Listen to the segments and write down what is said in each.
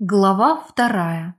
Глава вторая.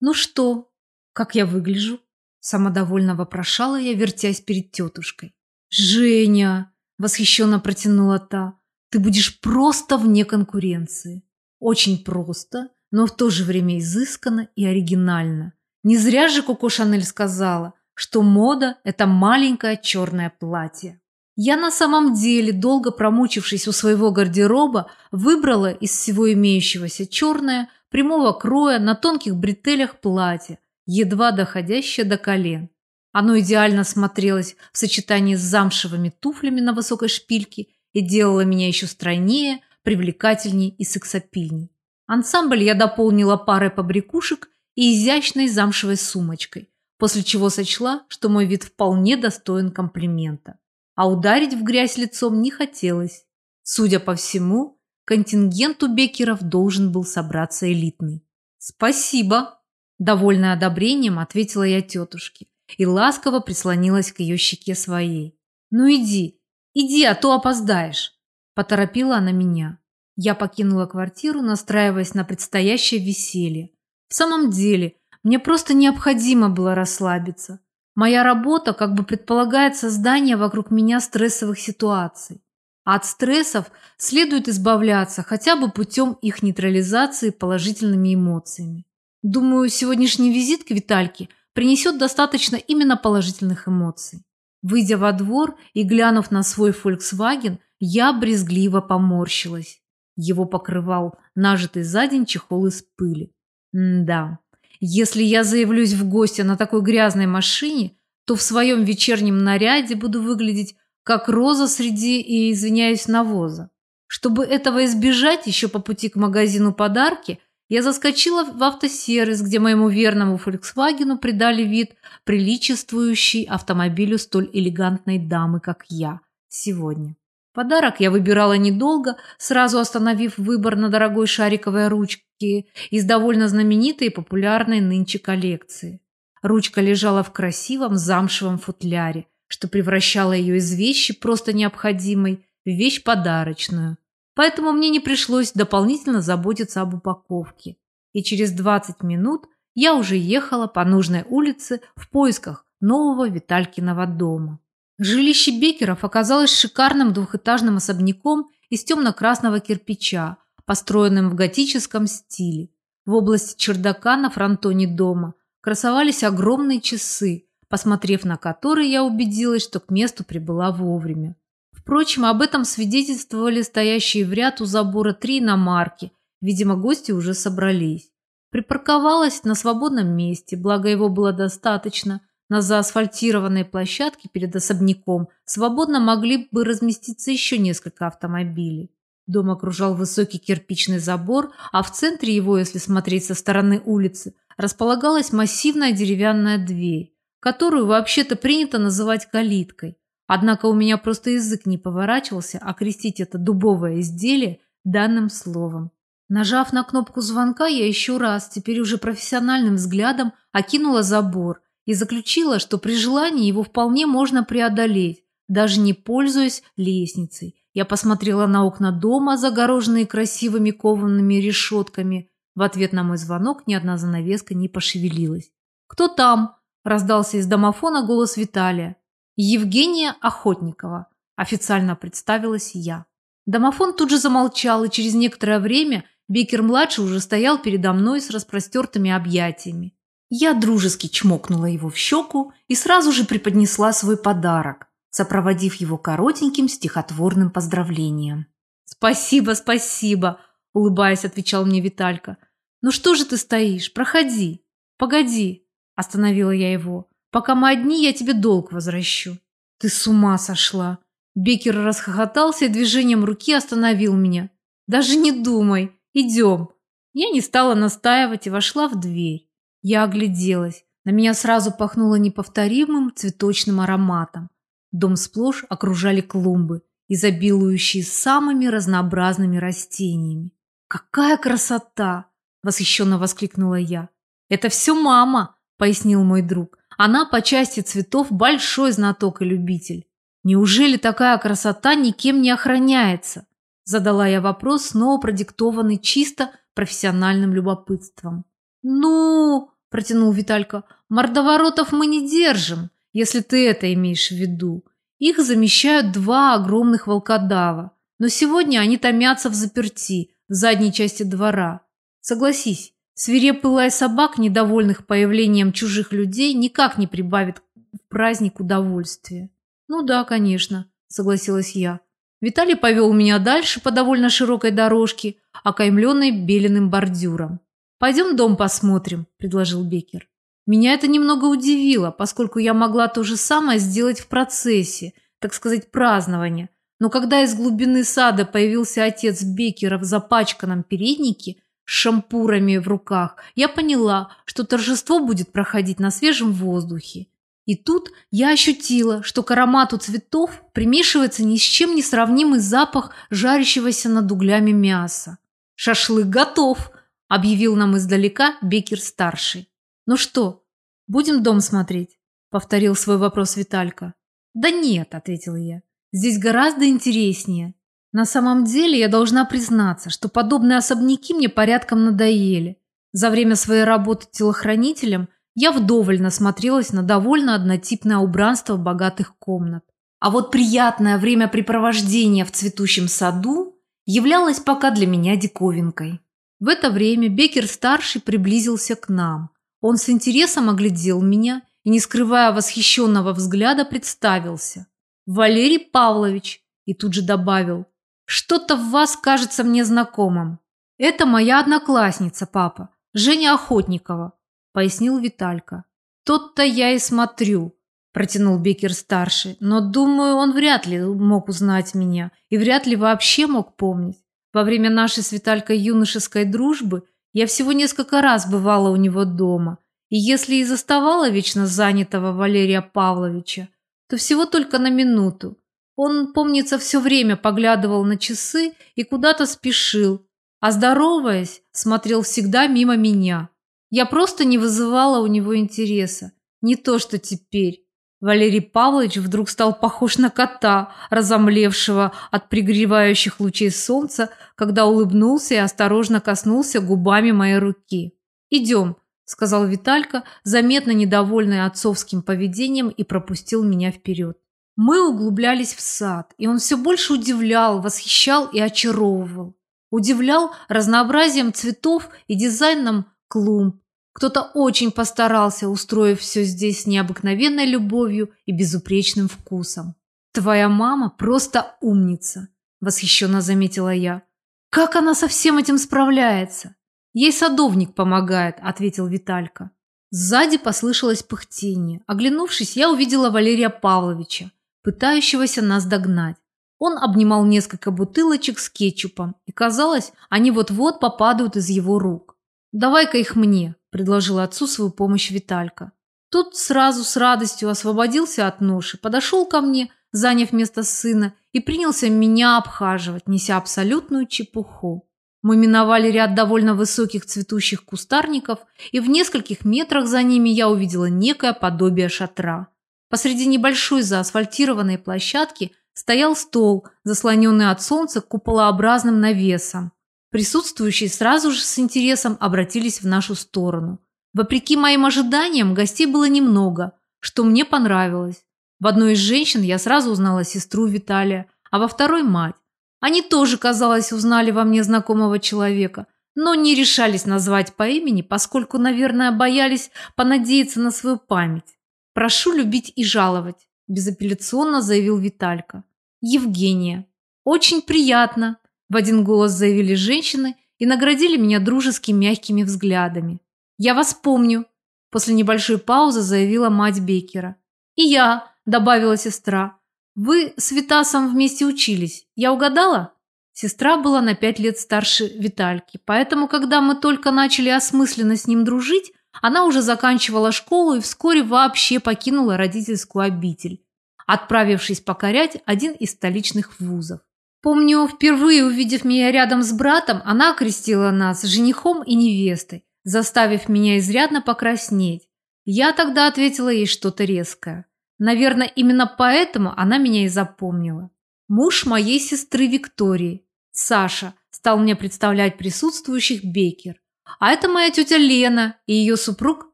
«Ну что, как я выгляжу?» Самодовольно вопрошала я, вертясь перед тетушкой. «Женя!» – восхищенно протянула та. «Ты будешь просто вне конкуренции. Очень просто, но в то же время изысканно и оригинально. Не зря же Коко Шанель сказала, что мода – это маленькое черное платье. Я на самом деле, долго промучившись у своего гардероба, выбрала из всего имеющегося черное, прямого кроя, на тонких бретелях платье, едва доходящее до колен. Оно идеально смотрелось в сочетании с замшевыми туфлями на высокой шпильке и делало меня еще стройнее, привлекательней и сексапильней. Ансамбль я дополнила парой побрякушек и изящной замшевой сумочкой, после чего сочла, что мой вид вполне достоин комплимента а ударить в грязь лицом не хотелось. Судя по всему, контингент у Бекеров должен был собраться элитный. «Спасибо!» – довольно одобрением ответила я тетушке и ласково прислонилась к ее щеке своей. «Ну иди, иди, а то опоздаешь!» – поторопила она меня. Я покинула квартиру, настраиваясь на предстоящее веселье. В самом деле, мне просто необходимо было расслабиться. Моя работа как бы предполагает создание вокруг меня стрессовых ситуаций. А от стрессов следует избавляться хотя бы путем их нейтрализации положительными эмоциями. Думаю, сегодняшний визит к Витальке принесет достаточно именно положительных эмоций. Выйдя во двор и глянув на свой Volkswagen, я брезгливо поморщилась. Его покрывал нажитый за день чехол из пыли. М да, если я заявлюсь в гости на такой грязной машине, то в своем вечернем наряде буду выглядеть как роза среди, и, извиняюсь, навоза. Чтобы этого избежать, еще по пути к магазину подарки, я заскочила в автосервис, где моему верному «Фольксвагену» придали вид, приличествующий автомобилю столь элегантной дамы, как я сегодня. Подарок я выбирала недолго, сразу остановив выбор на дорогой шариковой ручке из довольно знаменитой и популярной нынче коллекции. Ручка лежала в красивом замшевом футляре, что превращало ее из вещи просто необходимой в вещь подарочную. Поэтому мне не пришлось дополнительно заботиться об упаковке. И через 20 минут я уже ехала по нужной улице в поисках нового Виталькиного дома. Жилище Бекеров оказалось шикарным двухэтажным особняком из темно-красного кирпича, построенным в готическом стиле. В области чердака на фронтоне дома красовались огромные часы, посмотрев на которые я убедилась, что к месту прибыла вовремя. Впрочем, об этом свидетельствовали стоящие в ряд у забора три иномарки. Видимо, гости уже собрались. Припарковалась на свободном месте, благо его было достаточно – на заасфальтированной площадке перед особняком свободно могли бы разместиться еще несколько автомобилей. Дом окружал высокий кирпичный забор, а в центре его, если смотреть со стороны улицы, располагалась массивная деревянная дверь, которую вообще-то принято называть калиткой. Однако у меня просто язык не поворачивался окрестить это дубовое изделие данным словом. Нажав на кнопку звонка, я еще раз, теперь уже профессиональным взглядом, окинула забор и заключила, что при желании его вполне можно преодолеть, даже не пользуясь лестницей. Я посмотрела на окна дома, загороженные красивыми коваными решетками. В ответ на мой звонок ни одна занавеска не пошевелилась. «Кто там?» – раздался из домофона голос Виталия. «Евгения Охотникова», – официально представилась я. Домофон тут же замолчал, и через некоторое время Бекер-младший уже стоял передо мной с распростертыми объятиями. Я дружески чмокнула его в щеку и сразу же преподнесла свой подарок, сопроводив его коротеньким стихотворным поздравлением. «Спасибо, спасибо!» – улыбаясь, отвечал мне Виталька. «Ну что же ты стоишь? Проходи!» «Погоди!» – остановила я его. «Пока мы одни, я тебе долг возвращу». «Ты с ума сошла!» Бекер расхохотался и движением руки остановил меня. «Даже не думай! Идем!» Я не стала настаивать и вошла в дверь. Я огляделась. На меня сразу пахнуло неповторимым цветочным ароматом. Дом сплошь окружали клумбы, изобилующие самыми разнообразными растениями. «Какая красота!» – восхищенно воскликнула я. «Это все мама!» – пояснил мой друг. «Она по части цветов большой знаток и любитель. Неужели такая красота никем не охраняется?» Задала я вопрос, снова продиктованный чисто профессиональным любопытством. «Ну...» – протянул Виталька. «Мордоворотов мы не держим, если ты это имеешь в виду. Их замещают два огромных волкодава, но сегодня они томятся в заперти в задней части двора. Согласись, свирепый лай собак, недовольных появлением чужих людей, никак не прибавит в праздник удовольствия. Ну да, конечно, согласилась я. Виталий повел меня дальше по довольно широкой дорожке, окаймленной беленым бордюром. «Пойдем дом посмотрим», – предложил Бекер. Меня это немного удивило, поскольку я могла то же самое сделать в процессе, так сказать, празднования. Но когда из глубины сада появился отец Бекера в запачканном переднике с шампурами в руках, я поняла, что торжество будет проходить на свежем воздухе. И тут я ощутила, что к аромату цветов примешивается ни с чем не сравнимый запах жарящегося над углями мяса. «Шашлык готов!» – объявил нам издалека Бекер-старший. «Ну что, будем дом смотреть?» – повторил свой вопрос Виталька. «Да нет», – ответила я. «Здесь гораздо интереснее. На самом деле я должна признаться, что подобные особняки мне порядком надоели. За время своей работы телохранителем я вдоволь насмотрелась на довольно однотипное убранство богатых комнат. А вот приятное времяпрепровождение в цветущем саду являлось пока для меня диковинкой. В это время Бекер-старший приблизился к нам. Он с интересом оглядел меня и, не скрывая восхищенного взгляда, представился. «Валерий Павлович!» и тут же добавил. «Что-то в вас кажется мне знакомым. Это моя одноклассница, папа, Женя Охотникова пояснил Виталька. «Тот-то я и смотрю», – протянул Бекер-старший. «Но, думаю, он вряд ли мог узнать меня и вряд ли вообще мог помнить. Во время нашей с Виталькой юношеской дружбы я всего несколько раз бывала у него дома, и если и заставала вечно занятого Валерия Павловича, то всего только на минуту. Он, помнится, все время поглядывал на часы и куда-то спешил, а здороваясь, смотрел всегда мимо меня». Я просто не вызывала у него интереса. Не то, что теперь. Валерий Павлович вдруг стал похож на кота, разомлевшего от пригревающих лучей солнца, когда улыбнулся и осторожно коснулся губами моей руки. «Идем», – сказал Виталька, заметно недовольный отцовским поведением и пропустил меня вперед. Мы углублялись в сад, и он все больше удивлял, восхищал и очаровывал. Удивлял разнообразием цветов и дизайном клумб, кто-то очень постарался, устроив все здесь необыкновенной любовью и безупречным вкусом. «Твоя мама просто умница», – восхищенно заметила я. «Как она со всем этим справляется?» «Ей садовник помогает», – ответил Виталька. Сзади послышалось пыхтение. Оглянувшись, я увидела Валерия Павловича, пытающегося нас догнать. Он обнимал несколько бутылочек с кетчупом, и казалось, они вот-вот попадают из его рук. «Давай-ка их мне», предложил отцу свою помощь Виталька. Тот сразу с радостью освободился от ноши, подошел ко мне, заняв место сына, и принялся меня обхаживать, неся абсолютную чепуху. Мы миновали ряд довольно высоких цветущих кустарников, и в нескольких метрах за ними я увидела некое подобие шатра. Посреди небольшой заасфальтированной площадки стоял стол, заслоненный от солнца куполообразным навесом. Присутствующие сразу же с интересом обратились в нашу сторону. Вопреки моим ожиданиям, гостей было немного, что мне понравилось. В одной из женщин я сразу узнала сестру Виталия, а во второй – мать. Они тоже, казалось, узнали во мне знакомого человека, но не решались назвать по имени, поскольку, наверное, боялись понадеяться на свою память. «Прошу любить и жаловать», – безапелляционно заявил Виталька. «Евгения». «Очень приятно», в один голос заявили женщины и наградили меня дружескими мягкими взглядами. «Я вас помню», – после небольшой паузы заявила мать Бекера. «И я», – добавила сестра. «Вы с Витасом вместе учились. Я угадала?» Сестра была на пять лет старше Витальки, поэтому, когда мы только начали осмысленно с ним дружить, она уже заканчивала школу и вскоре вообще покинула родительскую обитель, отправившись покорять один из столичных вузов. Помню, впервые увидев меня рядом с братом, она окрестила нас женихом и невестой, заставив меня изрядно покраснеть. Я тогда ответила ей что-то резкое. Наверное, именно поэтому она меня и запомнила. Муж моей сестры Виктории, Саша, стал мне представлять присутствующих Бекер. А это моя тетя Лена и ее супруг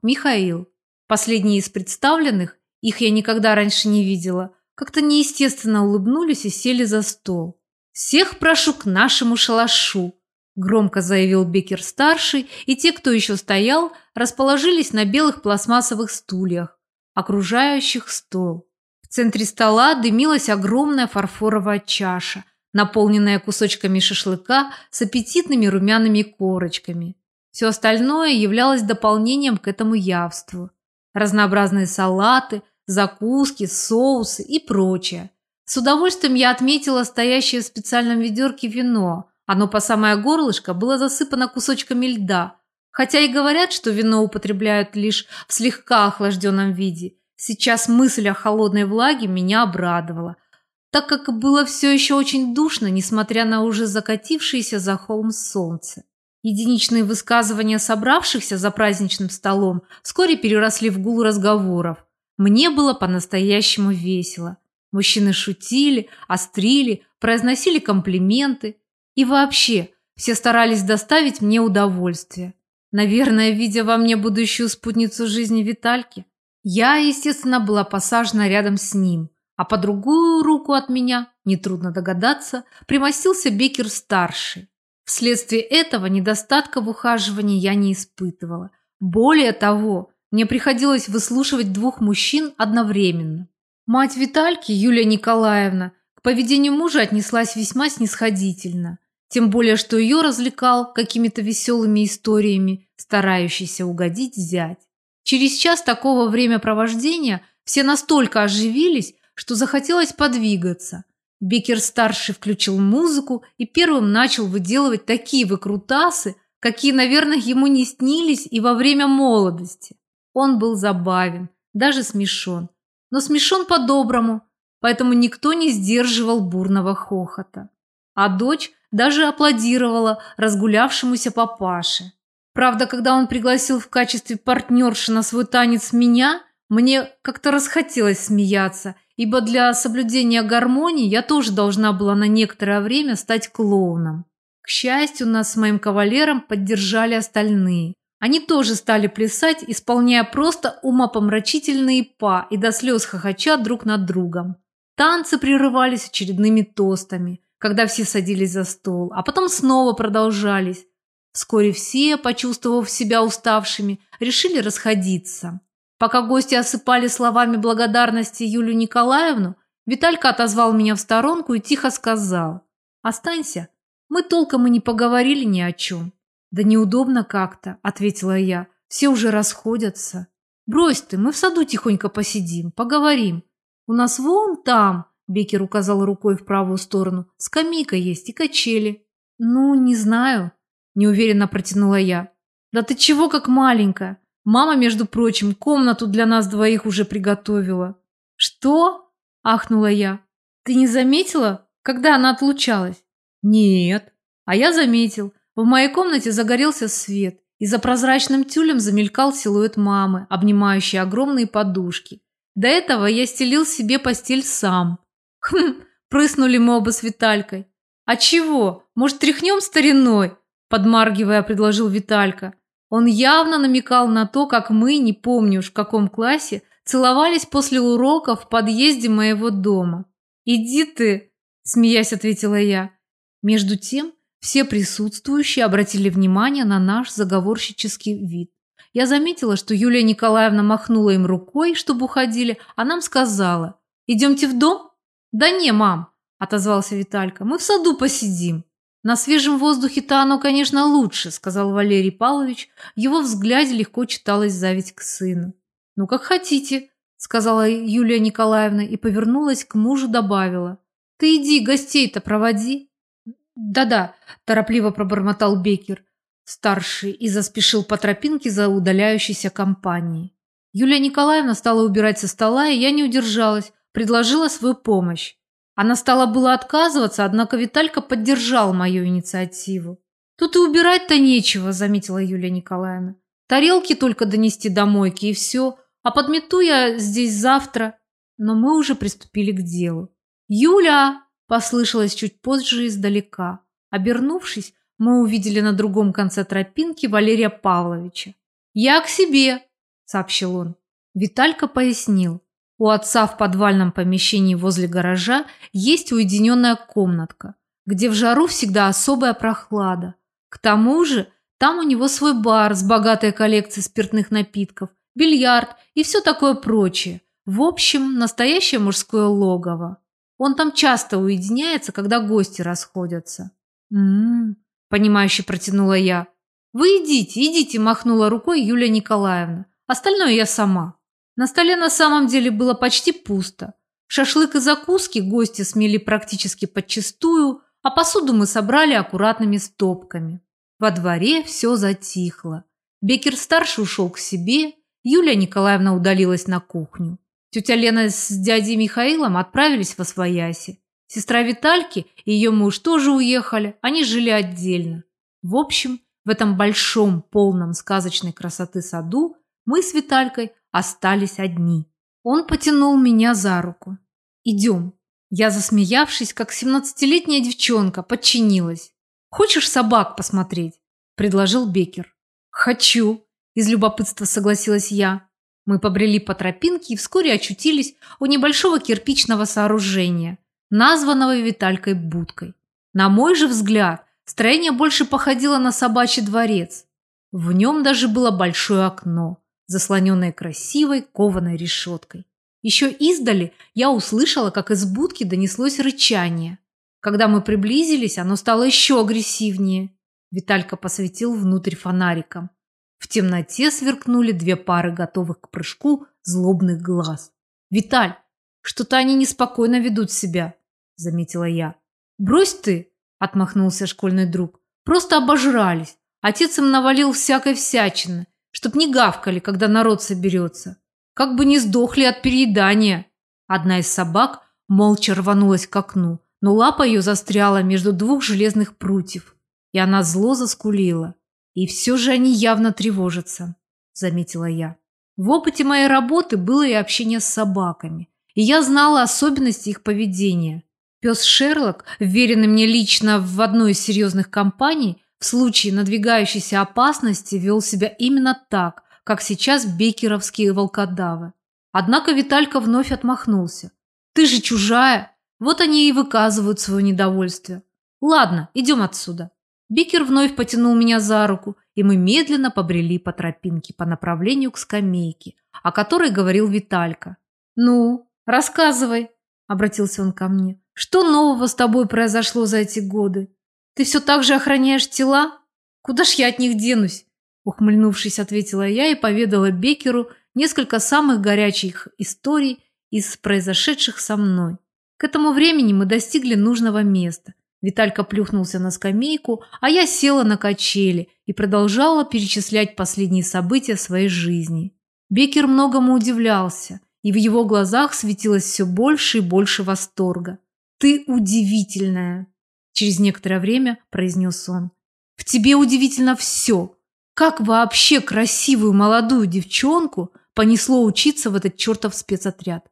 Михаил. Последние из представленных, их я никогда раньше не видела, как-то неестественно улыбнулись и сели за стол. «Всех прошу к нашему шалашу», – громко заявил Бекер-старший, и те, кто еще стоял, расположились на белых пластмассовых стульях, окружающих стол. В центре стола дымилась огромная фарфоровая чаша, наполненная кусочками шашлыка с аппетитными румяными корочками. Все остальное являлось дополнением к этому явству. Разнообразные салаты, закуски, соусы и прочее. С удовольствием я отметила стоящее в специальном ведерке вино. Оно по самое горлышко было засыпано кусочками льда. Хотя и говорят, что вино употребляют лишь в слегка охлажденном виде. Сейчас мысль о холодной влаге меня обрадовала, так как было все еще очень душно, несмотря на уже закатившееся за холм солнце. Единичные высказывания собравшихся за праздничным столом вскоре переросли в гул разговоров. Мне было по-настоящему весело. Мужчины шутили, острили, произносили комплименты. И вообще, все старались доставить мне удовольствие. Наверное, видя во мне будущую спутницу жизни Витальки. Я, естественно, была посажена рядом с ним. А по другую руку от меня, нетрудно догадаться, примостился Бекер-старший. Вследствие этого недостатка в ухаживании я не испытывала. Более того, мне приходилось выслушивать двух мужчин одновременно. Мать Витальки, Юлия Николаевна, к поведению мужа отнеслась весьма снисходительно. Тем более, что ее развлекал какими-то веселыми историями, старающийся угодить зять. Через час такого времяпровождения все настолько оживились, что захотелось подвигаться. Бекер-старший включил музыку и первым начал выделывать такие выкрутасы, какие, наверное, ему не снились и во время молодости. Он был забавен, даже смешон. Но смешон по-доброму, поэтому никто не сдерживал бурного хохота. А дочь даже аплодировала разгулявшемуся папаше. Правда, когда он пригласил в качестве партнерши на свой танец меня, мне как-то расхотелось смеяться – ибо для соблюдения гармонии я тоже должна была на некоторое время стать клоуном. К счастью, нас с моим кавалером поддержали остальные. Они тоже стали плясать, исполняя просто умопомрачительные па и до слез хохоча друг над другом. Танцы прерывались очередными тостами, когда все садились за стол, а потом снова продолжались. Вскоре все, почувствовав себя уставшими, решили расходиться. Пока гости осыпали словами благодарности Юлию Николаевну, Виталька отозвал меня в сторонку и тихо сказал. «Останься. Мы толком и не поговорили ни о чем». «Да неудобно как-то», – ответила я. «Все уже расходятся». «Брось ты, мы в саду тихонько посидим, поговорим. У нас вон там», – Бекер указал рукой в правую сторону, – «скамейка есть и качели». «Ну, не знаю», – неуверенно протянула я. «Да ты чего как маленькая? Мама, между прочим, комнату для нас двоих уже приготовила. Что? Ахнула я. Ты не заметила, когда она отлучалась? Нет. А я заметил. В моей комнате загорелся свет, и за прозрачным тюлем замелькал силуэт мамы, обнимающей огромные подушки. До этого я стелил себе постель сам. Хм, прыснули мы оба с Виталькой. А чего? Может, тряхнем стариной? Подмаргивая, предложил Виталька. Он явно намекал на то, как мы, не помню уж в каком классе, целовались после урока в подъезде моего дома. «Иди ты!» – смеясь ответила я. Между тем, все присутствующие обратили внимание на наш заговорщический вид. Я заметила, что Юлия Николаевна махнула им рукой, чтобы уходили, а нам сказала «Идемте в дом?» «Да не, мам», – отозвался Виталька, – «мы в саду посидим». «На свежем воздухе-то оно, конечно, лучше», – сказал Валерий Павлович. В его взгляде легко читалась зависть к сыну. «Ну, как хотите», – сказала Юлия Николаевна и повернулась к мужу, добавила. «Ты иди, гостей-то проводи». «Да-да», – торопливо пробормотал Бекер, старший, и заспешил по тропинке за удаляющейся компанией. Юлия Николаевна стала убирать со стола, и я не удержалась, предложила свою помощь. Она стала было отказываться, однако Виталька поддержал мою инициативу. «Тут и убирать-то нечего», – заметила Юлия Николаевна. «Тарелки только донести до мойки, и все. А подмету я здесь завтра». Но мы уже приступили к делу. «Юля!» – послышалось чуть позже издалека. Обернувшись, мы увидели на другом конце тропинки Валерия Павловича. «Я к себе», – сообщил он. Виталька пояснил. У отца в подвальном помещении возле гаража есть уединенная комнатка, где в жару всегда особая прохлада. К тому же там у него свой бар с богатой коллекцией спиртных напитков, бильярд и все такое прочее. В общем, настоящее мужское логово. Он там часто уединяется, когда гости расходятся. «М-м-м», понимающе протянула я. «Вы идите, идите», махнула рукой Юлия Николаевна. «Остальное я сама». На столе на самом деле было почти пусто. Шашлык и закуски гости смели практически подчистую, а посуду мы собрали аккуратными стопками. Во дворе все затихло. Бекер-старший ушел к себе, Юлия Николаевна удалилась на кухню. Тетя Лена с дядей Михаилом отправились во свояси. Сестра Витальки и ее муж тоже уехали, они жили отдельно. В общем, в этом большом, полном сказочной красоты саду мы с Виталькой остались одни. Он потянул меня за руку. «Идем». Я, засмеявшись, как семнадцатилетняя девчонка, подчинилась. «Хочешь собак посмотреть?» – предложил Бекер. «Хочу», – из любопытства согласилась я. Мы побрели по тропинке и вскоре очутились у небольшого кирпичного сооружения, названного Виталькой будкой. На мой же взгляд, строение больше походило на собачий дворец. В нем даже было большое окно, заслоненное красивой кованой решеткой. Еще издали я услышала, как из будки донеслось рычание. Когда мы приблизились, оно стало еще агрессивнее. Виталька посветил внутрь фонариком. В темноте сверкнули две пары готовых к прыжку злобных глаз. «Виталь, что-то они неспокойно ведут себя», – заметила я. «Брось ты», – отмахнулся школьный друг. «Просто обожрались. Отец им навалил всякой всячины, чтоб не гавкали, когда народ соберется. Как бы не сдохли от переедания». Одна из собак молча рванулась к окну, но лапа ее застряла между двух железных прутьев, и она зло заскулила. И все же они явно тревожатся, заметила я. В опыте моей работы было и общение с собаками, и я знала особенности их поведения. Пес Шерлок, вверенный мне лично в одной из серьезных компаний, в случае надвигающейся опасности вел себя именно так, как сейчас бекеровские волкодавы. Однако Виталька вновь отмахнулся. «Ты же чужая!» Вот они и выказывают свое недовольствие. Ладно, идем отсюда. Бикер вновь потянул меня за руку, и мы медленно побрели по тропинке по направлению к скамейке, о которой говорил Виталька. «Ну, рассказывай», – обратился он ко мне. «Что нового с тобой произошло за эти годы? Ты все так же охраняешь тела? Куда ж я от них денусь?» Ухмыльнувшись, ответила я и поведала Бекеру несколько самых горячих историй из произошедших со мной. К этому времени мы достигли нужного места. Виталька плюхнулся на скамейку, а я села на качели и продолжала перечислять последние события своей жизни. Бекер многому удивлялся, и в его глазах светилось все больше и больше восторга. «Ты удивительная!» Через некоторое время произнес он. «В тебе удивительно все. Как вообще красивую молодую девчонку понесло учиться в этот чертов спецотряд?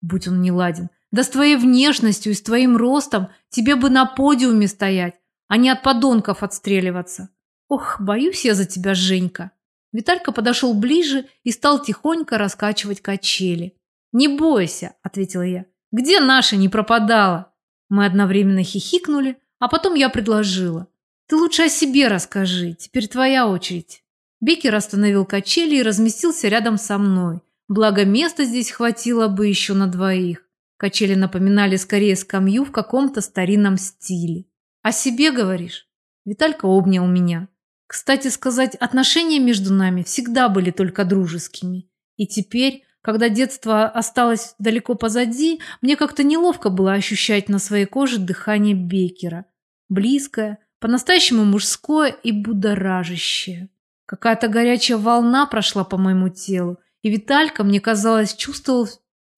Будь он неладен, да с твоей внешностью и с твоим ростом тебе бы на подиуме стоять, а не от подонков отстреливаться. Ох, боюсь я за тебя, Женька. Виталька подошел ближе и стал тихонько раскачивать качели. «Не бойся», – ответила я. «Где наша не пропадала?» Мы одновременно хихикнули, а потом я предложила. «Ты лучше о себе расскажи, теперь твоя очередь». Бекер остановил качели и разместился рядом со мной. Благо, места здесь хватило бы еще на двоих. Качели напоминали скорее скамью в каком-то старинном стиле. «О себе говоришь?» Виталька обнял меня. Кстати сказать, отношения между нами всегда были только дружескими. И теперь, когда детство осталось далеко позади, мне как-то неловко было ощущать на своей коже дыхание Бекера. Близкое, по-настоящему мужское и будоражащее. Какая-то горячая волна прошла по моему телу, и Виталька, мне казалось, чувствовал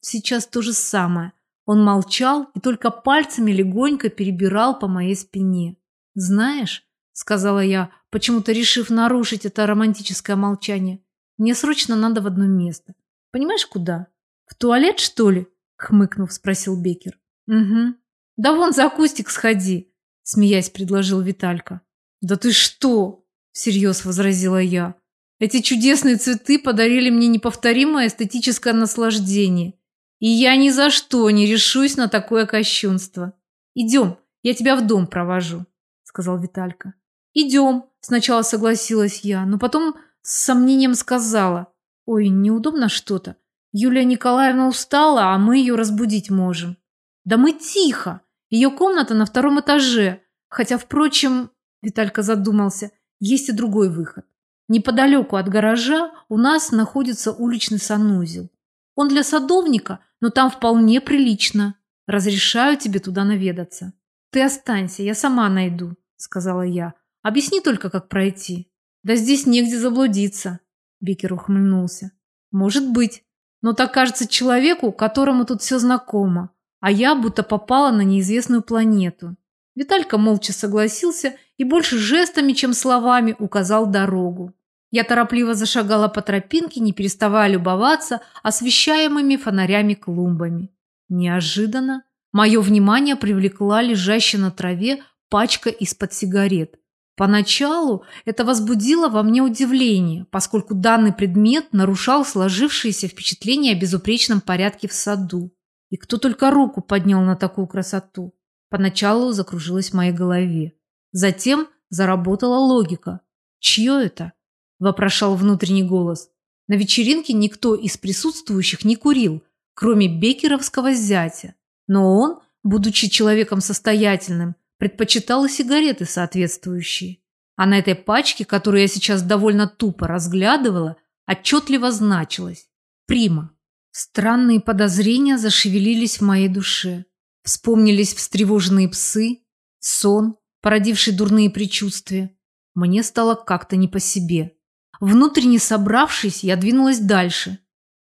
Сейчас то же самое. Он молчал и только пальцами легонько перебирал по моей спине. «Знаешь», — сказала я, почему-то решив нарушить это романтическое молчание, «мне срочно надо в одно место. Понимаешь, куда? В туалет, что ли?» — хмыкнув, спросил Бекер. «Угу. Да вон за кустик сходи», — смеясь предложил Виталька. Да ты что? Всерьез возразила я. Эти чудесные цветы подарили мне неповторимое эстетическое наслаждение. И я ни за что не решусь на такое кощунство. Идем, я тебя в дом провожу, сказал Виталька. Идем, сначала согласилась я, но потом с сомнением сказала. Ой, неудобно что-то. Юлия Николаевна устала, а мы ее разбудить можем. Да мы тихо. Ее комната на втором этаже. Хотя, впрочем, Виталька задумался, есть и другой выход. Неподалеку от гаража у нас находится уличный санузел. Он для садовника, но там вполне прилично. Разрешаю тебе туда наведаться. Ты останься, я сама найду, сказала я. Объясни только, как пройти. Да здесь негде заблудиться. Бекер ухмыльнулся. Может быть, но так кажется человеку, которому тут все знакомо, а я будто попала на неизвестную планету. Виталька молча согласился и больше жестами, чем словами указал дорогу. Я торопливо зашагала по тропинке, не переставая любоваться освещаемыми фонарями клумбами. Неожиданно мое внимание привлекла лежащая на траве пачка из-под сигарет. Поначалу это возбудило во мне удивление, поскольку данный предмет нарушал сложившееся впечатление о безупречном порядке в саду. И кто только руку поднял на такую красоту. Поначалу закружилась в моей голове. Затем заработала логика. «Чье это?» – вопрошал внутренний голос. На вечеринке никто из присутствующих не курил, кроме бекеровского зятя. Но он, будучи человеком состоятельным, предпочитал и сигареты соответствующие. А на этой пачке, которую я сейчас довольно тупо разглядывала, отчетливо значилось «Прима». Странные подозрения зашевелились в моей душе. Вспомнились встревоженные псы, сон, породивший дурные предчувствия. Мне стало как-то не по себе. Внутренне собравшись, я двинулась дальше.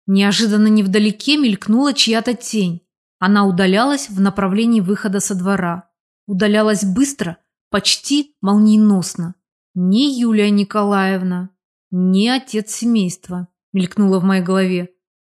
Неожиданно невдалеке мелькнула чья-то тень. Она удалялась в направлении выхода со двора. Удалялась быстро, почти молниеносно. Не Юлия Николаевна, не отец семейства, мелькнуло в моей голове.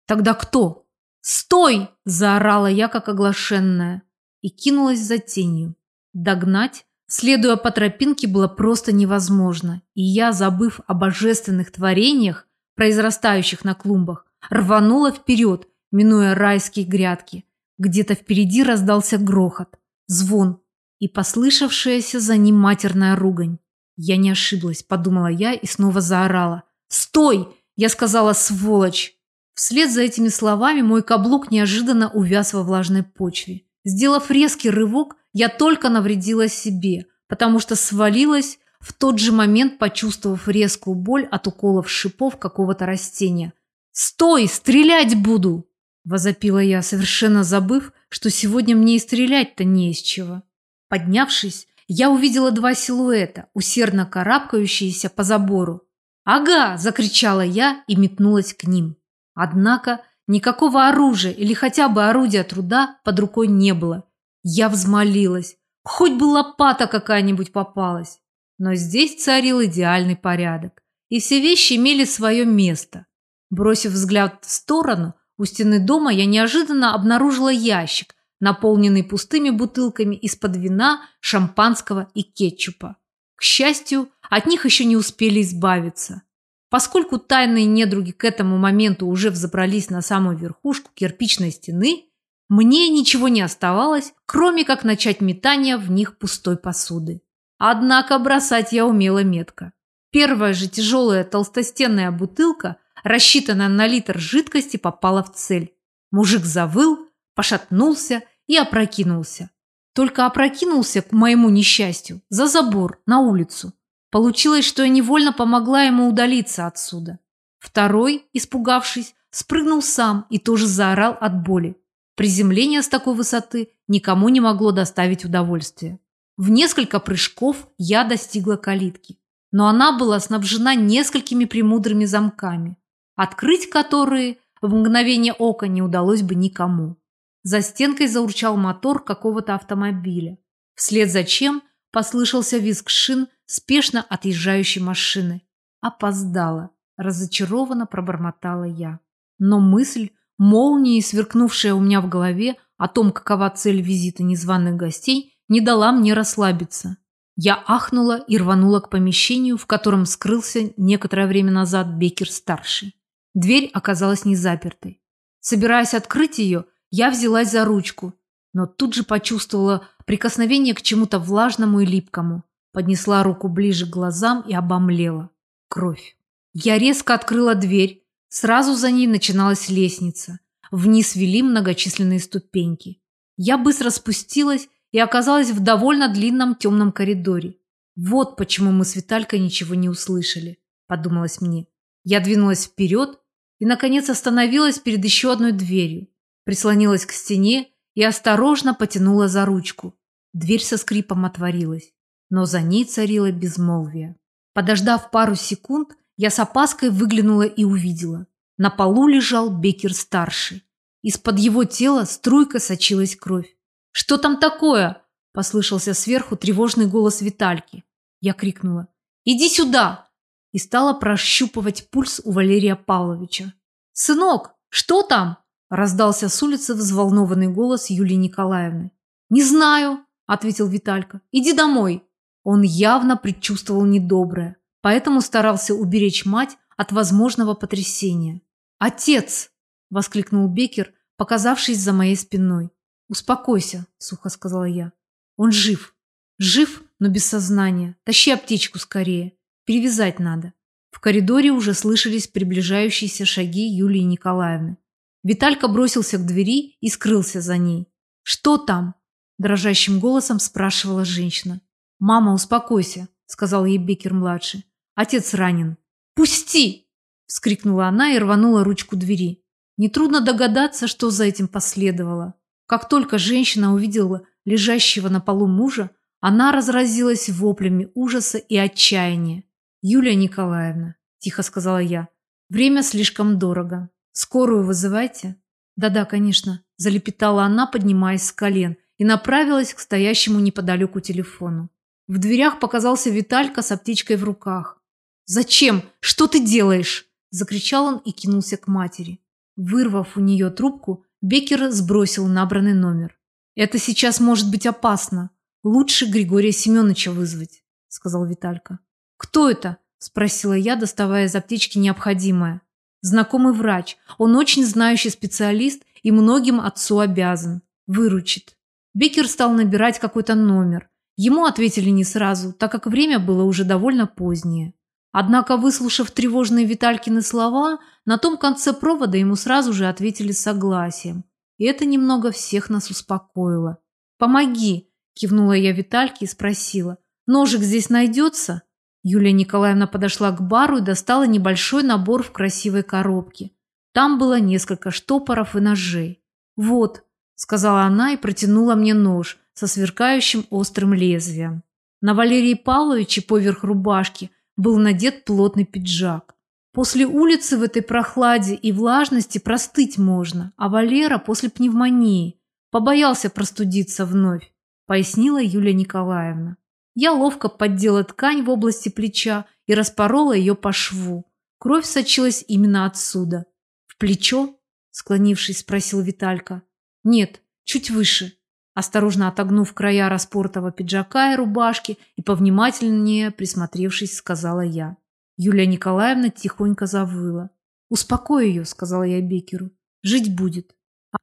Тогда кто? «Стой!» – заорала я, как оглашенная, и кинулась за тенью. Догнать Следуя по тропинке было просто невозможно, и я, забыв о божественных творениях, произрастающих на клумбах, рванула вперед, минуя райские грядки. Где-то впереди раздался грохот, звон и послышавшаяся за ним матерная ругань. Я не ошиблась, подумала я и снова заорала. «Стой!» – я сказала «сволочь!». Вслед за этими словами мой каблук неожиданно увяз во влажной почве. Сделав резкий рывок, я только навредила себе, потому что свалилась в тот же момент, почувствовав резкую боль от уколов шипов какого-то растения. «Стой! Стрелять буду!» – возопила я, совершенно забыв, что сегодня мне и стрелять-то не из чего. Поднявшись, я увидела два силуэта, усердно карабкающиеся по забору. «Ага!» – закричала я и метнулась к ним. Однако никакого оружия или хотя бы орудия труда под рукой не было, я взмолилась. Хоть бы лопата какая-нибудь попалась. Но здесь царил идеальный порядок. И все вещи имели свое место. Бросив взгляд в сторону, у стены дома я неожиданно обнаружила ящик, наполненный пустыми бутылками из-под вина, шампанского и кетчупа. К счастью, от них еще не успели избавиться. Поскольку тайные недруги к этому моменту уже взобрались на самую верхушку кирпичной стены, мне ничего не оставалось, кроме как начать метание в них пустой посуды. Однако бросать я умела метко. Первая же тяжелая толстостенная бутылка, рассчитанная на литр жидкости, попала в цель. Мужик завыл, пошатнулся и опрокинулся. Только опрокинулся, к моему несчастью, за забор, на улицу. Получилось, что я невольно помогла ему удалиться отсюда. Второй, испугавшись, спрыгнул сам и тоже заорал от боли. Приземление с такой высоты никому не могло доставить удовольствия. В несколько прыжков я достигла калитки, но она была снабжена несколькими премудрыми замками, открыть которые в мгновение ока не удалось бы никому. За стенкой заурчал мотор какого-то автомобиля, вслед за чем послышался визг шин спешно отъезжающей машины. Опоздала, разочарованно пробормотала я. Но мысль Молнией, сверкнувшая у меня в голове о том, какова цель визита незваных гостей, не дала мне расслабиться. Я ахнула и рванула к помещению, в котором скрылся некоторое время назад Бекер-старший. Дверь оказалась не запертой. Собираясь открыть ее, я взялась за ручку, но тут же почувствовала прикосновение к чему-то влажному и липкому. Поднесла руку ближе к глазам и обомлела. Кровь. Я резко открыла дверь. Сразу за ней начиналась лестница. Вниз вели многочисленные ступеньки. Я быстро спустилась и оказалась в довольно длинном темном коридоре. Вот почему мы с Виталькой ничего не услышали, подумалось мне. Я двинулась вперед и, наконец, остановилась перед еще одной дверью, прислонилась к стене и осторожно потянула за ручку. Дверь со скрипом отворилась, но за ней царило безмолвие. Подождав пару секунд, я с опаской выглянула и увидела. На полу лежал Бекер-старший. Из-под его тела струйка сочилась кровь. «Что там такое?» – послышался сверху тревожный голос Витальки. Я крикнула «Иди сюда!» и стала прощупывать пульс у Валерия Павловича. «Сынок, что там?» – раздался с улицы взволнованный голос Юлии Николаевны. «Не знаю», – ответил Виталька. «Иди домой». Он явно предчувствовал недоброе, поэтому старался уберечь мать от возможного потрясения. «Отец!» – воскликнул Бекер, показавшись за моей спиной. «Успокойся», – сухо сказала я. «Он жив. Жив, но без сознания. Тащи аптечку скорее. Перевязать надо». В коридоре уже слышались приближающиеся шаги Юлии Николаевны. Виталька бросился к двери и скрылся за ней. «Что там?» – дрожащим голосом спрашивала женщина. «Мама, успокойся», – сказал ей Бекер-младший. «Отец ранен». «Пусти!» – вскрикнула она и рванула ручку двери. Нетрудно догадаться, что за этим последовало. Как только женщина увидела лежащего на полу мужа, она разразилась воплями ужаса и отчаяния. «Юлия Николаевна», – тихо сказала я, – «время слишком дорого. Скорую вызывайте?» «Да-да, конечно», – залепетала она, поднимаясь с колен, и направилась к стоящему неподалеку телефону. В дверях показался Виталька с аптечкой в руках. «Зачем? Что ты делаешь?» – закричал он и кинулся к матери. Вырвав у нее трубку, Беккер сбросил набранный номер. «Это сейчас может быть опасно. Лучше Григория Семеновича вызвать», – сказал Виталька. «Кто это?» – спросила я, доставая из аптечки необходимое. «Знакомый врач. Он очень знающий специалист и многим отцу обязан. Выручит». Беккер стал набирать какой-то номер. Ему ответили не сразу, так как время было уже довольно позднее. Однако, выслушав тревожные Виталькины слова, на том конце провода ему сразу же ответили согласием. И это немного всех нас успокоило. «Помоги!» – кивнула я Витальке и спросила. «Ножик здесь найдется?» Юлия Николаевна подошла к бару и достала небольшой набор в красивой коробке. Там было несколько штопоров и ножей. «Вот», – сказала она и протянула мне нож со сверкающим острым лезвием. На Валерии Павловиче поверх рубашки – был надет плотный пиджак. После улицы в этой прохладе и влажности простыть можно, а Валера после пневмонии побоялся простудиться вновь, пояснила Юлия Николаевна. Я ловко поддела ткань в области плеча и распорола ее по шву. Кровь сочилась именно отсюда. В плечо? Склонившись, спросил Виталька. Нет, чуть выше. Осторожно отогнув края распортого пиджака и рубашки и повнимательнее присмотревшись, сказала я. Юлия Николаевна тихонько завыла. «Успокой ее», — сказала я Бекеру. «Жить будет».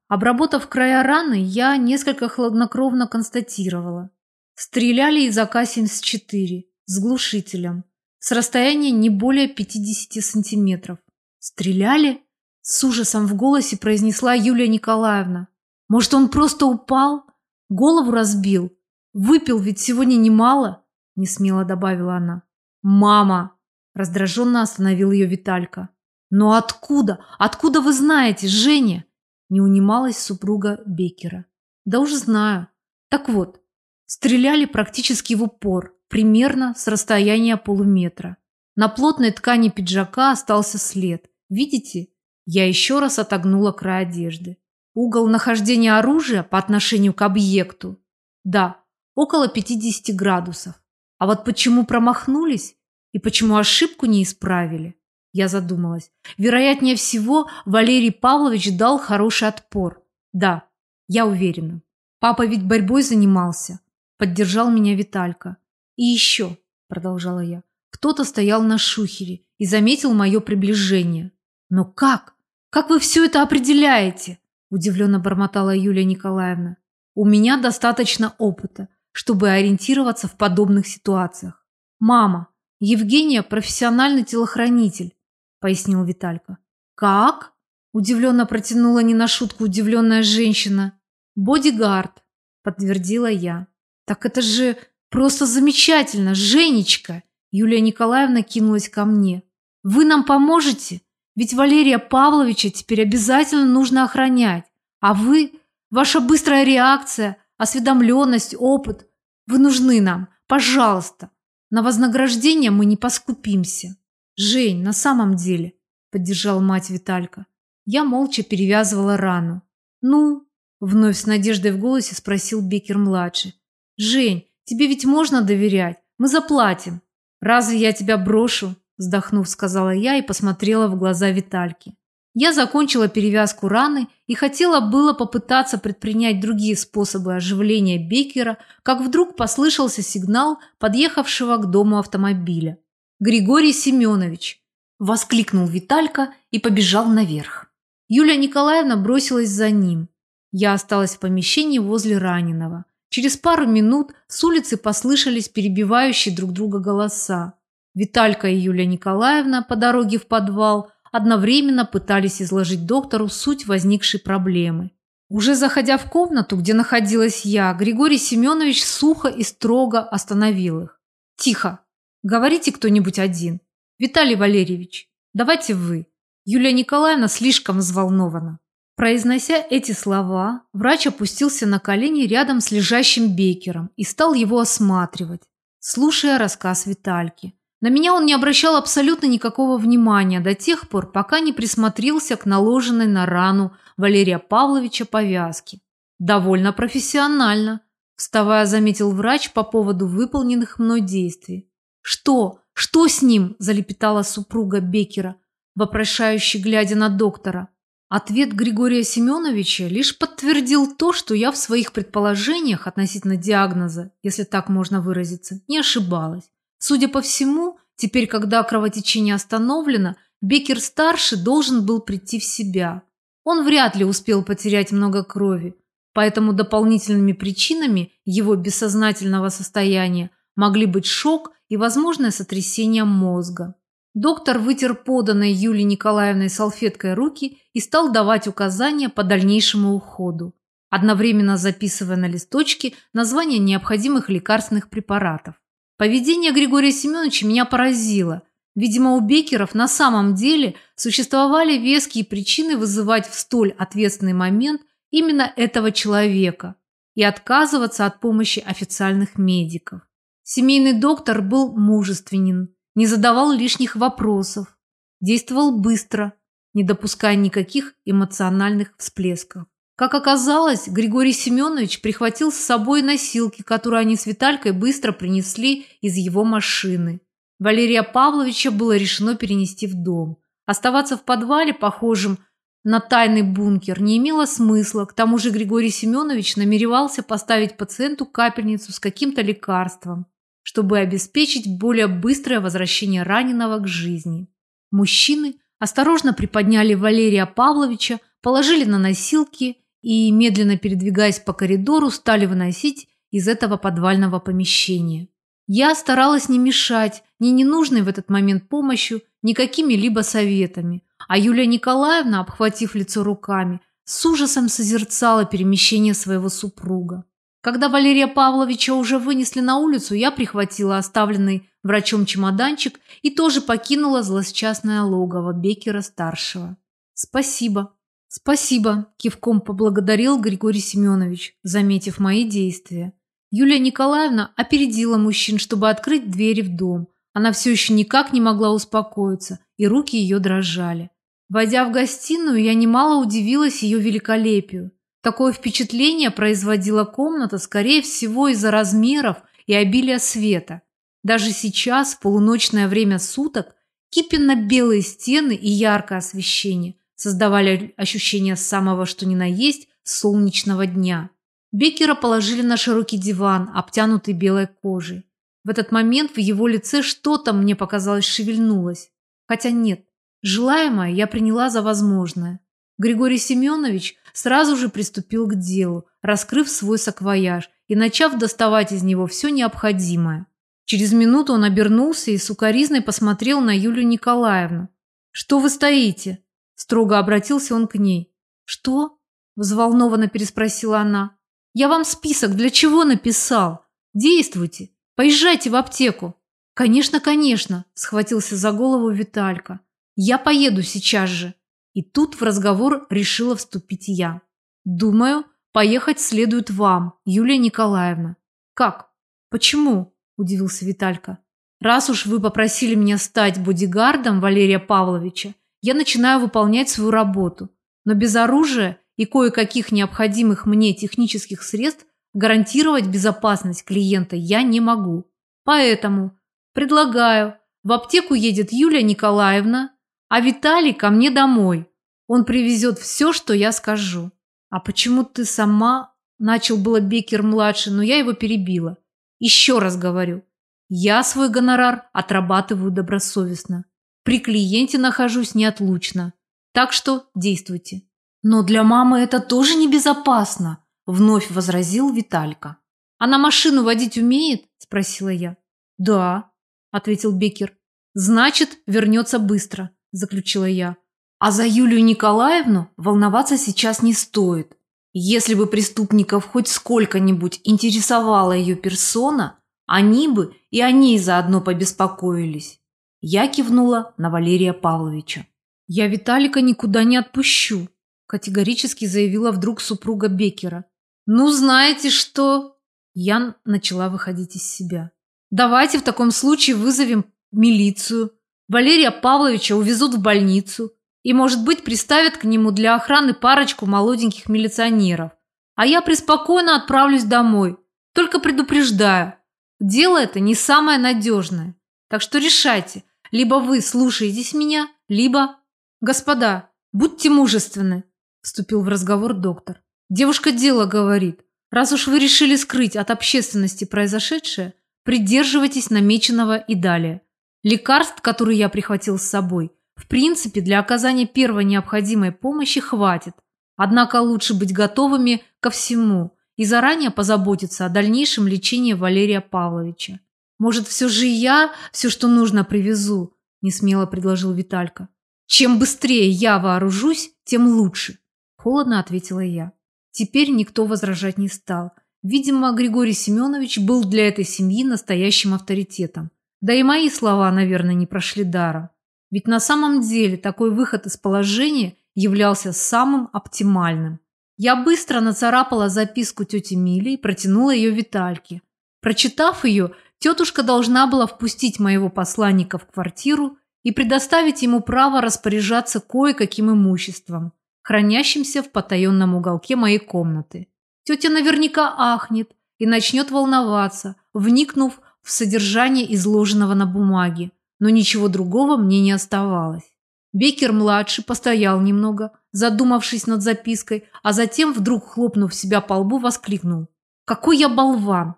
Обработав края раны, я несколько хладнокровно констатировала. Стреляли из АК-74 с глушителем, с расстояния не более 50 сантиметров. «Стреляли?» — с ужасом в голосе произнесла Юлия Николаевна. «Может, он просто упал?» Голову разбил. Выпил ведь сегодня немало, не смело добавила она. Мама, раздраженно остановил ее Виталька. Но откуда? Откуда вы знаете, Женя? Не унималась супруга Бекера. Да уж знаю. Так вот, стреляли практически в упор, примерно с расстояния полуметра. На плотной ткани пиджака остался след. Видите? Я еще раз отогнула край одежды. Угол нахождения оружия по отношению к объекту, да, около 50 градусов. А вот почему промахнулись и почему ошибку не исправили, я задумалась. Вероятнее всего, Валерий Павлович дал хороший отпор. Да, я уверена. Папа ведь борьбой занимался. Поддержал меня Виталька. И еще, продолжала я, кто-то стоял на шухере и заметил мое приближение. Но как? Как вы все это определяете? Удивленно бормотала Юлия Николаевна. У меня достаточно опыта, чтобы ориентироваться в подобных ситуациях. Мама, Евгения профессиональный телохранитель, пояснил Виталька. Как? Удивленно протянула не на шутку удивленная женщина. Бодигард, подтвердила я. Так это же просто замечательно, Женечка. Юлия Николаевна кинулась ко мне. Вы нам поможете? Ведь Валерия Павловича теперь обязательно нужно охранять. А вы, ваша быстрая реакция, осведомленность, опыт, вы нужны нам. Пожалуйста. На вознаграждение мы не поскупимся. Жень, на самом деле, поддержал мать Виталька. Я молча перевязывала рану. Ну, вновь с надеждой в голосе спросил Бекер-младший. Жень, тебе ведь можно доверять. Мы заплатим. Разве я тебя брошу? Вздохнув, сказала я и посмотрела в глаза Витальки. Я закончила перевязку раны и хотела было попытаться предпринять другие способы оживления Беккера, как вдруг послышался сигнал подъехавшего к дому автомобиля. «Григорий Семенович!» – воскликнул Виталька и побежал наверх. Юлия Николаевна бросилась за ним. Я осталась в помещении возле раненого. Через пару минут с улицы послышались перебивающие друг друга голоса. Виталька и Юлия Николаевна по дороге в подвал одновременно пытались изложить доктору суть возникшей проблемы. Уже заходя в комнату, где находилась я, Григорий Семенович сухо и строго остановил их. «Тихо! Говорите кто-нибудь один. Виталий Валерьевич, давайте вы. Юлия Николаевна слишком взволнована. Произнося эти слова, врач опустился на колени рядом с лежащим Бекером и стал его осматривать, слушая рассказ Витальки. На меня он не обращал абсолютно никакого внимания до тех пор, пока не присмотрелся к наложенной на рану Валерия Павловича повязке. «Довольно профессионально», – вставая, заметил врач по поводу выполненных мной действий. «Что? Что с ним?» – залепетала супруга Бекера – вопрошающе глядя на доктора. Ответ Григория Семеновича лишь подтвердил то, что я в своих предположениях относительно диагноза, если так можно выразиться, не ошибалась. Судя по всему, теперь, когда кровотечение остановлено, Бекер-старший должен был прийти в себя. Он вряд ли успел потерять много крови, поэтому дополнительными причинами его бессознательного состояния могли быть шок и возможное сотрясение мозга. Доктор вытер поданной Юлии Николаевной салфеткой руки и стал давать указания по дальнейшему уходу, одновременно записывая на листочке названия необходимых лекарственных препаратов. Поведение Григория Семеновича меня поразило. Видимо, у Бекеров на самом деле существовали веские причины вызывать в столь ответственный момент именно этого человека и отказываться от помощи официальных медиков. Семейный доктор был мужественен, не задавал лишних вопросов, действовал быстро, не допуская никаких эмоциональных всплесков. Как оказалось, Григорий Семенович прихватил с собой носилки, которые они с Виталькой быстро принесли из его машины. Валерия Павловича было решено перенести в дом. Оставаться в подвале, похожем на тайный бункер, не имело смысла. К тому же Григорий Семенович намеревался поставить пациенту капельницу с каким-то лекарством чтобы обеспечить более быстрое возвращение раненого к жизни. Мужчины осторожно приподняли Валерия Павловича, положили на носилки и, медленно передвигаясь по коридору, стали выносить из этого подвального помещения. Я старалась не мешать ни ненужной в этот момент помощью, ни какими-либо советами, а Юлия Николаевна, обхватив лицо руками, с ужасом созерцала перемещение своего супруга. Когда Валерия Павловича уже вынесли на улицу, я прихватила оставленный врачом чемоданчик и тоже покинула злосчастное логово Бекера-старшего. «Спасибо, спасибо», – кивком поблагодарил Григорий Семенович, заметив мои действия. Юлия Николаевна опередила мужчин, чтобы открыть двери в дом. Она все еще никак не могла успокоиться, и руки ее дрожали. Войдя в гостиную, я немало удивилась ее великолепию. Такое впечатление производила комната, скорее всего, из-за размеров и обилия света. Даже сейчас, в полуночное время суток, кипенно-белые стены и яркое освещение создавали ощущение самого что ни на есть солнечного дня. Беккера положили на широкий диван, обтянутый белой кожей. В этот момент в его лице что-то, мне показалось, шевельнулось. Хотя нет, желаемое я приняла за возможное. Григорий Семенович сразу же приступил к делу, раскрыв свой саквояж и начав доставать из него все необходимое. Через минуту он обернулся и сукоризной посмотрел на Юлию Николаевну. «Что вы стоите?» – строго обратился он к ней. «Что?» – взволнованно переспросила она. «Я вам список для чего написал? Действуйте, поезжайте в аптеку». «Конечно, конечно», – схватился за голову Виталька. «Я поеду сейчас же». И тут в разговор решила вступить я. «Думаю, поехать следует вам, Юлия Николаевна». «Как? Почему?» – удивился Виталька. «Раз уж вы попросили меня стать бодигардом Валерия Павловича, я начинаю выполнять свою работу. Но без оружия и кое-каких необходимых мне технических средств гарантировать безопасность клиента я не могу. Поэтому предлагаю, в аптеку едет Юлия Николаевна, а Виталий ко мне домой. Он привезет все, что я скажу. А почему ты сама... Начал было Бекер-младший, но я его перебила. Еще раз говорю. Я свой гонорар отрабатываю добросовестно. При клиенте нахожусь неотлучно. Так что действуйте. Но для мамы это тоже небезопасно, вновь возразил Виталька. Она машину водить умеет? Спросила я. Да, ответил Бекер. Значит, вернется быстро заключила я. А за Юлию Николаевну волноваться сейчас не стоит. Если бы преступников хоть сколько-нибудь интересовала ее персона, они бы и о ней заодно побеспокоились. Я кивнула на Валерия Павловича. «Я Виталика никуда не отпущу», – категорически заявила вдруг супруга Бекера. «Ну, знаете что?» Я начала выходить из себя. «Давайте в таком случае вызовем милицию. Валерия Павловича увезут в больницу и, может быть, приставят к нему для охраны парочку молоденьких милиционеров. А я преспокойно отправлюсь домой. Только предупреждаю, дело это не самое надежное. Так что решайте, либо вы слушаетесь меня, либо... Господа, будьте мужественны, вступил в разговор доктор. Девушка дело говорит. Раз уж вы решили скрыть от общественности произошедшее, придерживайтесь намеченного и далее. Лекарств, которые я прихватил с собой, в принципе, для оказания первой необходимой помощи хватит. Однако лучше быть готовыми ко всему и заранее позаботиться о дальнейшем лечении Валерия Павловича. Может, все же я все, что нужно, привезу, несмело предложил Виталька. Чем быстрее я вооружусь, тем лучше, холодно ответила я. Теперь никто возражать не стал. Видимо, Григорий Семенович был для этой семьи настоящим авторитетом. Да и мои слова, наверное, не прошли даром. Ведь на самом деле такой выход из положения являлся самым оптимальным. Я быстро нацарапала записку тети Мили и протянула ее Витальке. Прочитав ее, тетушка должна была впустить моего посланника в квартиру и предоставить ему право распоряжаться кое-каким имуществом, хранящимся в потаенном уголке моей комнаты. Тетя наверняка ахнет и начнет волноваться, вникнув в содержание изложенного на бумаге, но ничего другого мне не оставалось. Бекер-младший постоял немного, задумавшись над запиской, а затем, вдруг хлопнув себя по лбу, воскликнул. «Какой я болван!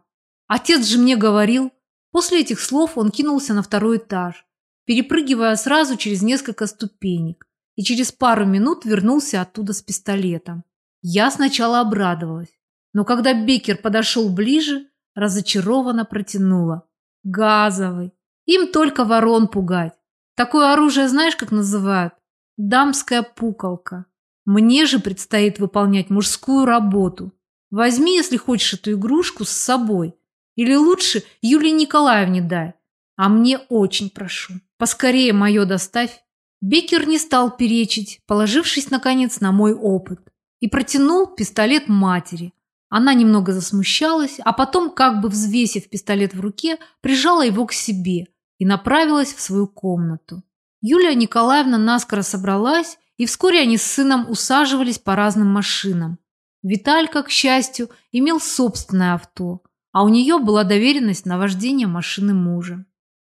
Отец же мне говорил!» После этих слов он кинулся на второй этаж, перепрыгивая сразу через несколько ступенек, и через пару минут вернулся оттуда с пистолетом. Я сначала обрадовалась, но когда Бекер подошел ближе, разочарованно протянула. Газовый. Им только ворон пугать. Такое оружие знаешь, как называют? Дамская пукалка. Мне же предстоит выполнять мужскую работу. Возьми, если хочешь, эту игрушку с собой. Или лучше Юлии Николаевне дай. А мне очень прошу. Поскорее мое доставь. Бекер не стал перечить, положившись, наконец, на мой опыт. И протянул пистолет матери. Она немного засмущалась, а потом, как бы взвесив пистолет в руке, прижала его к себе и направилась в свою комнату. Юлия Николаевна наскоро собралась, и вскоре они с сыном усаживались по разным машинам. Виталька, к счастью, имел собственное авто, а у нее была доверенность на вождение машины мужа.